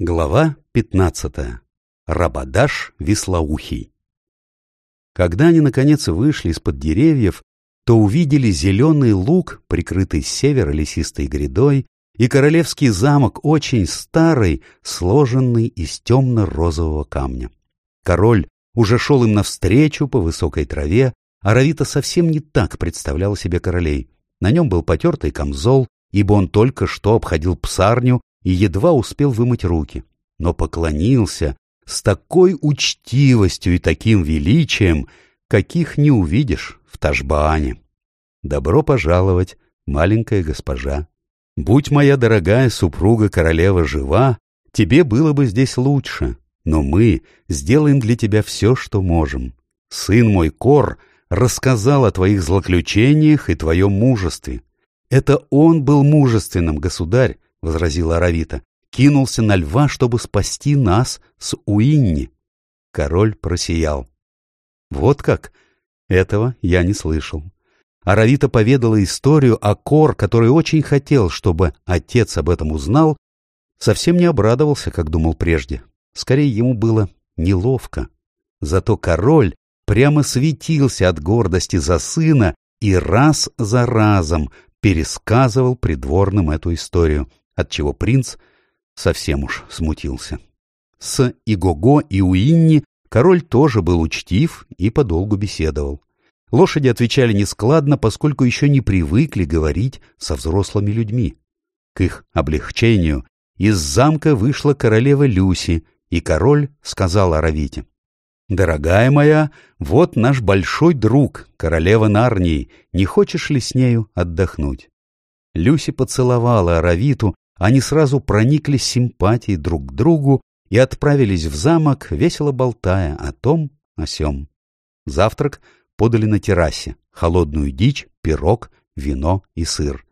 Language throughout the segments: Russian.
Глава 15. Рабадаш Веслоухий. Когда они, наконец, вышли из-под деревьев, то увидели зеленый луг, прикрытый с севера лесистой грядой, и королевский замок очень старый, сложенный из темно-розового камня. Король уже шел им навстречу по высокой траве, а Равита совсем не так представлял себе королей. На нем был потертый камзол, ибо он только что обходил псарню и едва успел вымыть руки, но поклонился с такой учтивостью и таким величием, каких не увидишь в Ташбаане. Добро пожаловать, маленькая госпожа. Будь моя дорогая супруга королева жива, тебе было бы здесь лучше, но мы сделаем для тебя все, что можем. Сын мой Кор рассказал о твоих злоключениях и твоем мужестве. Это он был мужественным, государь, — возразила Аравита, — кинулся на льва, чтобы спасти нас с Уинни. Король просиял. Вот как? Этого я не слышал. Аравита поведала историю о Кор, который очень хотел, чтобы отец об этом узнал, совсем не обрадовался, как думал прежде. Скорее, ему было неловко. Зато король прямо светился от гордости за сына и раз за разом пересказывал придворным эту историю отчего принц совсем уж смутился. С Игого и Уинни король тоже был учтив и подолгу беседовал. Лошади отвечали нескладно, поскольку еще не привыкли говорить со взрослыми людьми. К их облегчению из замка вышла королева Люси, и король сказал Аравите. «Дорогая моя, вот наш большой друг, королева Нарнии, не хочешь ли с нею отдохнуть?» Люси поцеловала Аравиту, они сразу проникли симпатией друг к другу и отправились в замок, весело болтая о том, о сём. Завтрак подали на террасе — холодную дичь, пирог, вино и сыр.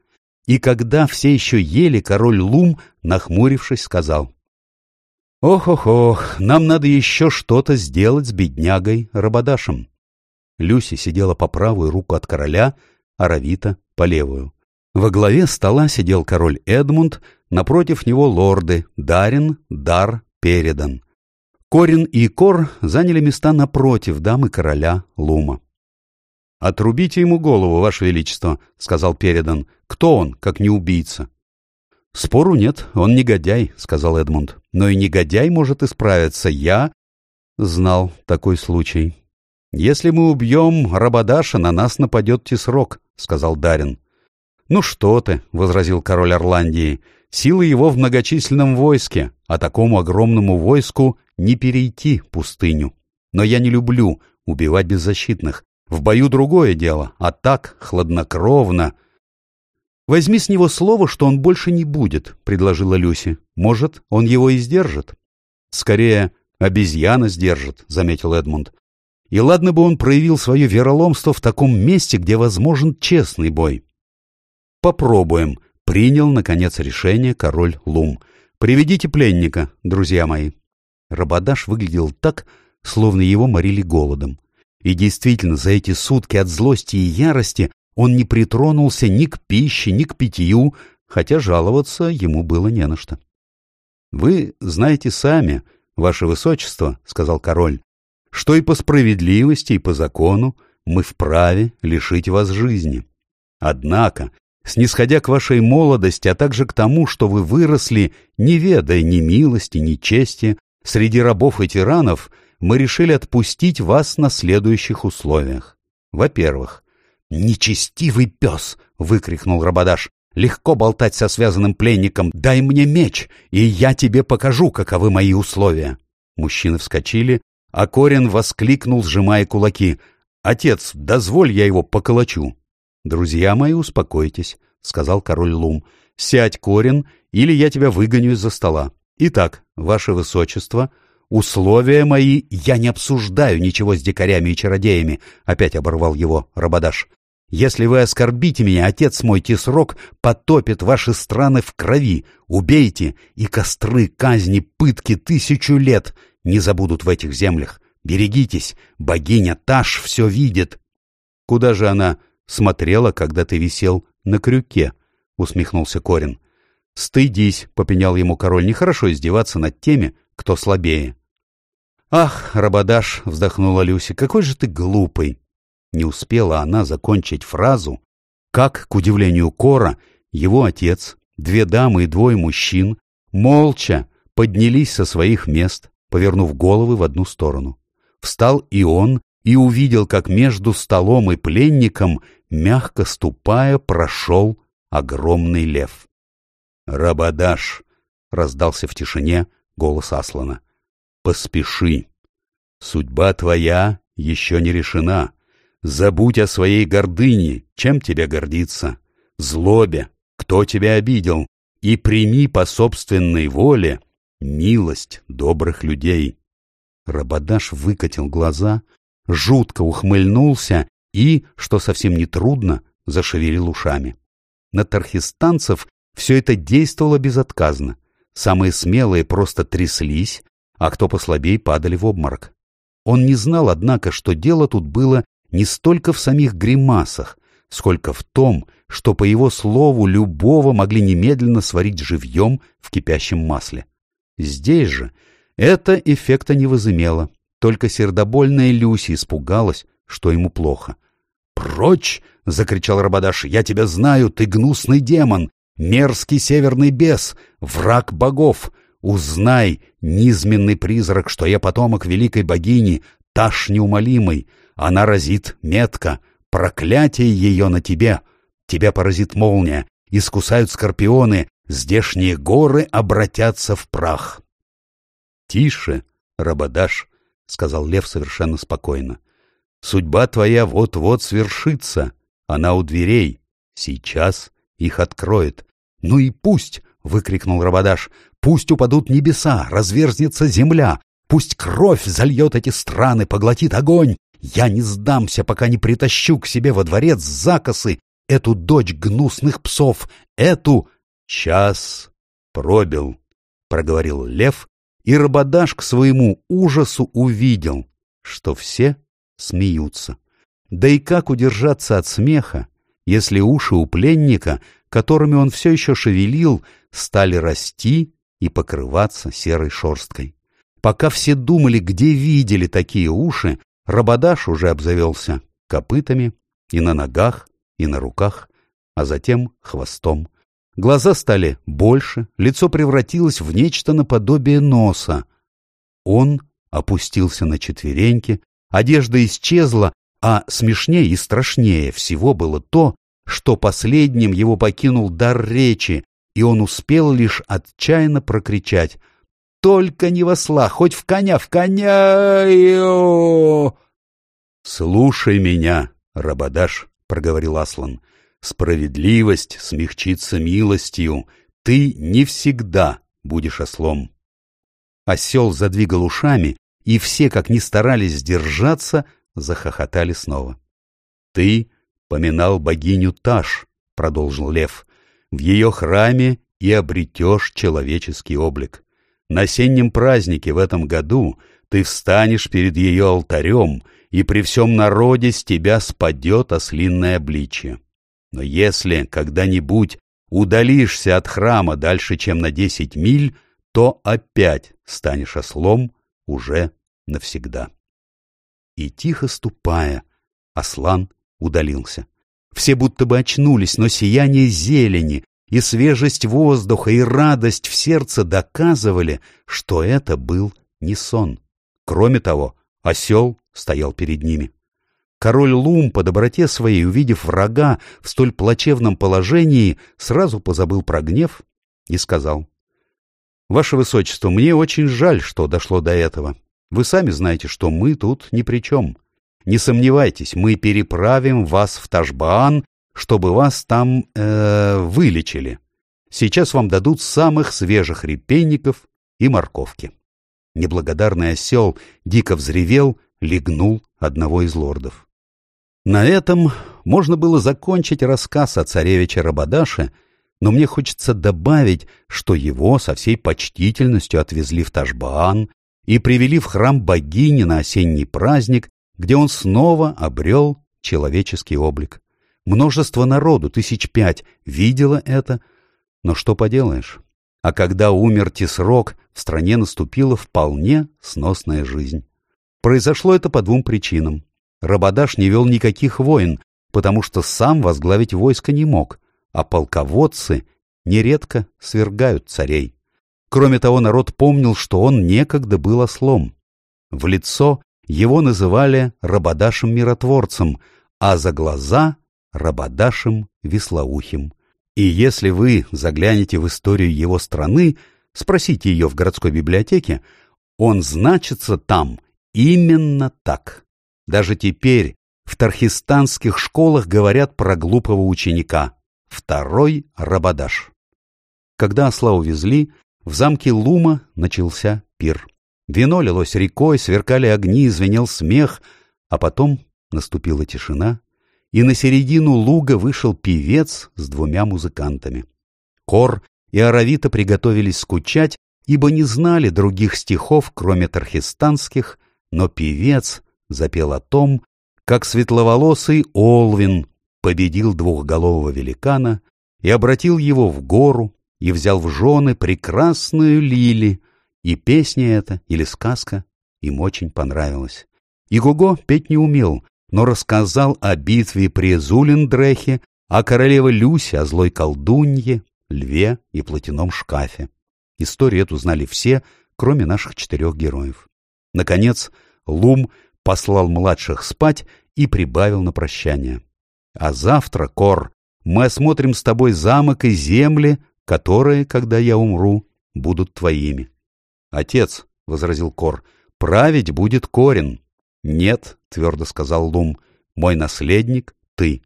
И когда все еще ели, король Лум, нахмурившись, сказал. «Ох-ох-ох, нам надо еще что-то сделать с беднягой Рабадашем». Люси сидела по правую руку от короля, а Равита — по левую. Во главе стола сидел король Эдмунд, напротив него лорды Дарин, Дар, Передан. Корин и Кор заняли места напротив дамы короля Лума. «Отрубите ему голову, Ваше Величество», — сказал Передан. «Кто он, как не убийца?» «Спору нет, он негодяй», — сказал Эдмунд. «Но и негодяй может исправиться. Я...» «Знал такой случай». «Если мы убьем Рабадаша, на нас нападет Тесрок», — сказал Дарин. «Ну что ты», — возразил король Орландии, — «силы его в многочисленном войске, а такому огромному войску не перейти пустыню. Но я не люблю убивать беззащитных. В бою другое дело, а так хладнокровно». «Возьми с него слово, что он больше не будет», — предложила Люси. «Может, он его и сдержит?» «Скорее, обезьяна сдержит», — заметил Эдмунд. «И ладно бы он проявил свое вероломство в таком месте, где возможен честный бой. «Попробуем», — принял, наконец, решение король Лум. «Приведите пленника, друзья мои». Рабадаш выглядел так, словно его морили голодом. И действительно, за эти сутки от злости и ярости он не притронулся ни к пище, ни к питью, хотя жаловаться ему было не на что. «Вы знаете сами, ваше высочество», — сказал король, — «что и по справедливости, и по закону мы вправе лишить вас жизни. Однако снисходя к вашей молодости, а также к тому, что вы выросли, не ведая ни милости, ни чести, среди рабов и тиранов, мы решили отпустить вас на следующих условиях. Во-первых, «Нечестивый пес!» — выкрикнул рабодаш. «Легко болтать со связанным пленником. Дай мне меч, и я тебе покажу, каковы мои условия!» Мужчины вскочили, а Корин воскликнул, сжимая кулаки. «Отец, дозволь я его поколочу!» «Друзья мои, успокойтесь», — сказал король Лум. «Сядь, Корин, или я тебя выгоню из-за стола. Итак, ваше высочество, условия мои я не обсуждаю ничего с дикарями и чародеями», — опять оборвал его Рабадаш. «Если вы оскорбите меня, отец мой Тисрок потопит ваши страны в крови. Убейте, и костры, казни, пытки тысячу лет не забудут в этих землях. Берегитесь, богиня Таш все видит». «Куда же она смотрела, когда ты висел на крюке», — усмехнулся Корин. «Стыдись», — попенял ему король, — «нехорошо издеваться над теми, кто слабее». «Ах, Рабадаш!» — вздохнула Люси. «Какой же ты глупый!» Не успела она закончить фразу, как, к удивлению Кора, его отец, две дамы и двое мужчин, молча поднялись со своих мест, повернув головы в одну сторону. Встал и он, и увидел, как между столом и пленником мягко ступая, прошел огромный лев. «Рабадаш!» — раздался в тишине голос Аслана. «Поспеши! Судьба твоя еще не решена. Забудь о своей гордыне, чем тебя гордиться, злобе, кто тебя обидел, и прими по собственной воле милость добрых людей». Рабадаш выкатил глаза, жутко ухмыльнулся и, что совсем не трудно зашевелил ушами. На тархистанцев все это действовало безотказно. Самые смелые просто тряслись, а кто послабей падали в обморок. Он не знал, однако, что дело тут было не столько в самих гримасах, сколько в том, что, по его слову, любого могли немедленно сварить живьем в кипящем масле. Здесь же это эффекта не возымело, только сердобольная Люси испугалась, что ему плохо. «Прочь!» — закричал Рабадаш. «Я тебя знаю, ты гнусный демон, мерзкий северный бес, враг богов. Узнай, низменный призрак, что я потомок великой богини, Таш неумолимый. Она разит метко. Проклятие ее на тебе. Тебя поразит молния. Искусают скорпионы. Здешние горы обратятся в прах». «Тише, Рабадаш», — сказал лев совершенно спокойно. Судьба твоя вот-вот свершится. Она у дверей. Сейчас их откроет. Ну и пусть, — выкрикнул Рабадаш, — пусть упадут небеса, разверзнется земля, пусть кровь зальет эти страны, поглотит огонь. Я не сдамся, пока не притащу к себе во дворец закосы эту дочь гнусных псов, эту... Час пробил, — проговорил лев, и Рабадаш к своему ужасу увидел, что все смеются. Да и как удержаться от смеха, если уши у пленника, которыми он все еще шевелил, стали расти и покрываться серой шерсткой, Пока все думали, где видели такие уши, Рабадаш уже обзавелся копытами и на ногах, и на руках, а затем хвостом. Глаза стали больше, лицо превратилось в нечто наподобие носа. Он опустился на четвереньки, Одежда исчезла, а смешнее и страшнее всего было то, что последним его покинул дар речи, и он успел лишь отчаянно прокричать «Только не в хоть в коня, в коня!» «Слушай меня, Рабадаш», — проговорил Аслан, — «справедливость смягчится милостью, ты не всегда будешь ослом». Осел задвигал ушами, и все, как ни старались сдержаться, захохотали снова. — Ты поминал богиню Таш, — продолжил лев, — в ее храме и обретешь человеческий облик. На осеннем празднике в этом году ты встанешь перед ее алтарем, и при всем народе с тебя спадет ослинное обличье. Но если когда-нибудь удалишься от храма дальше, чем на десять миль, то опять станешь ослом, уже навсегда. И тихо ступая, Аслан удалился. Все будто бы очнулись, но сияние зелени и свежесть воздуха и радость в сердце доказывали, что это был не сон. Кроме того, осел стоял перед ними. Король Лум, по доброте своей, увидев врага в столь плачевном положении, сразу позабыл про гнев и сказал. Ваше Высочество, мне очень жаль, что дошло до этого. Вы сами знаете, что мы тут ни при чем. Не сомневайтесь, мы переправим вас в Ташбаан, чтобы вас там э, вылечили. Сейчас вам дадут самых свежих репейников и морковки. Неблагодарный осел дико взревел, легнул одного из лордов. На этом можно было закончить рассказ о царевиче Рабадаше но мне хочется добавить, что его со всей почтительностью отвезли в Ташбаан и привели в храм богини на осенний праздник, где он снова обрел человеческий облик. Множество народу, тысяч пять, видело это, но что поделаешь. А когда умер Тисрок, в стране наступила вполне сносная жизнь. Произошло это по двум причинам. Рабадаш не вел никаких войн, потому что сам возглавить войско не мог — а полководцы нередко свергают царей. Кроме того, народ помнил, что он некогда был ослом. В лицо его называли Рабадашем-миротворцем, а за глаза — Рабадашем-веслоухим. И если вы заглянете в историю его страны, спросите ее в городской библиотеке, он значится там именно так. Даже теперь в тархистанских школах говорят про глупого ученика. Второй Рабадаш. Когда осла увезли, в замке Лума начался пир. Вино лилось рекой, сверкали огни, звенел смех, а потом наступила тишина, и на середину луга вышел певец с двумя музыкантами. Кор и Аравита приготовились скучать, ибо не знали других стихов, кроме тархистанских, но певец запел о том, как светловолосый Олвин победил двухголового великана и обратил его в гору, и взял в жены прекрасную Лили, и песня эта, или сказка, им очень понравилась. И Гуго петь не умел, но рассказал о битве при Зулендрехе, о королеве Люсе, о злой колдунье, льве и платяном шкафе. Историю эту знали все, кроме наших четырех героев. Наконец, Лум послал младших спать и прибавил на прощание. А завтра, Кор, мы осмотрим с тобой замок и земли, которые, когда я умру, будут твоими. — Отец, — возразил Кор, — править будет Корин. — Нет, — твердо сказал Лум, — мой наследник — ты.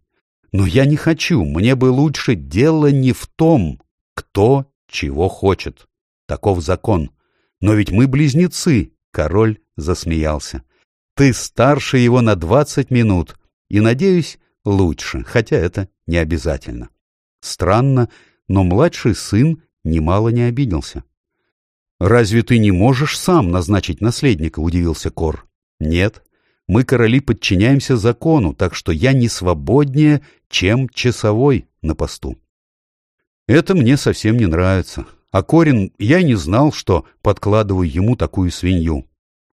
Но я не хочу, мне бы лучше дело не в том, кто чего хочет. Таков закон. Но ведь мы близнецы, — король засмеялся. Ты старше его на двадцать минут, и, надеюсь, лучше, хотя это не обязательно. Странно, но младший сын немало не обиделся. «Разве ты не можешь сам назначить наследника?» — удивился Кор. «Нет, мы, короли, подчиняемся закону, так что я не свободнее, чем часовой на посту». «Это мне совсем не нравится. А Корин, я не знал, что подкладываю ему такую свинью».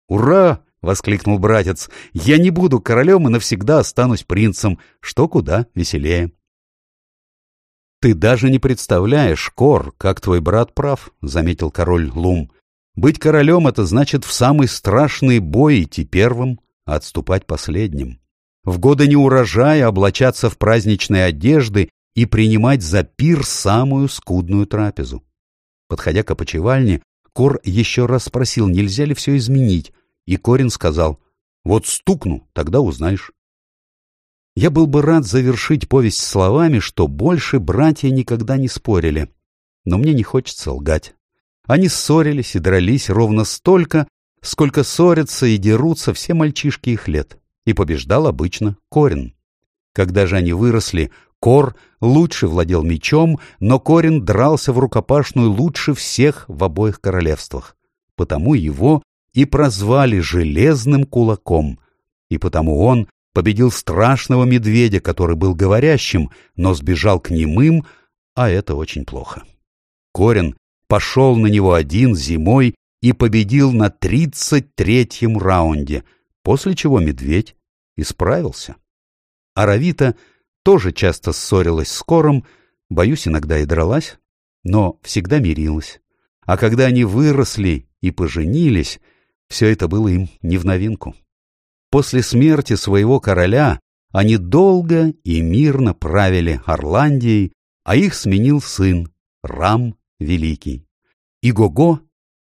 «Ура!» — воскликнул братец. «Я не буду королем и навсегда останусь принцем, что куда веселее». «Ты даже не представляешь, Кор, как твой брат прав», — заметил король Лум. «Быть королем — это значит в самый страшный бой идти первым, а отступать последним. В годы неурожая облачаться в праздничные одежды и принимать за пир самую скудную трапезу». Подходя к опочивальне, Кор еще раз спросил, нельзя ли все изменить, и Корин сказал, «Вот стукну, тогда узнаешь». Я был бы рад завершить повесть словами, что больше братья никогда не спорили. Но мне не хочется лгать. Они ссорились и дрались ровно столько, сколько ссорятся и дерутся все мальчишки их лет. И побеждал обычно Корин. Когда же они выросли, Кор лучше владел мечом, но Корин дрался в рукопашную лучше всех в обоих королевствах. Потому его и прозвали «железным кулаком», и потому он победил страшного медведя, который был говорящим, но сбежал к немым, а это очень плохо. Корин пошел на него один зимой и победил на тридцать третьем раунде, после чего медведь исправился. Аравита тоже часто ссорилась с Кором, боюсь, иногда и дралась, но всегда мирилась. А когда они выросли и поженились, все это было им не в новинку. После смерти своего короля они долго и мирно правили Орландией, а их сменил сын, Рам Великий. И Гого,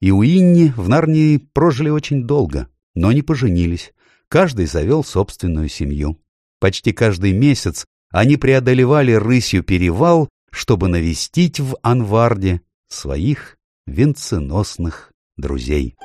и Уинни в Нарнии прожили очень долго, но не поженились. Каждый завел собственную семью. Почти каждый месяц они преодолевали рысью перевал, чтобы навестить в Анварде своих венценосных друзей.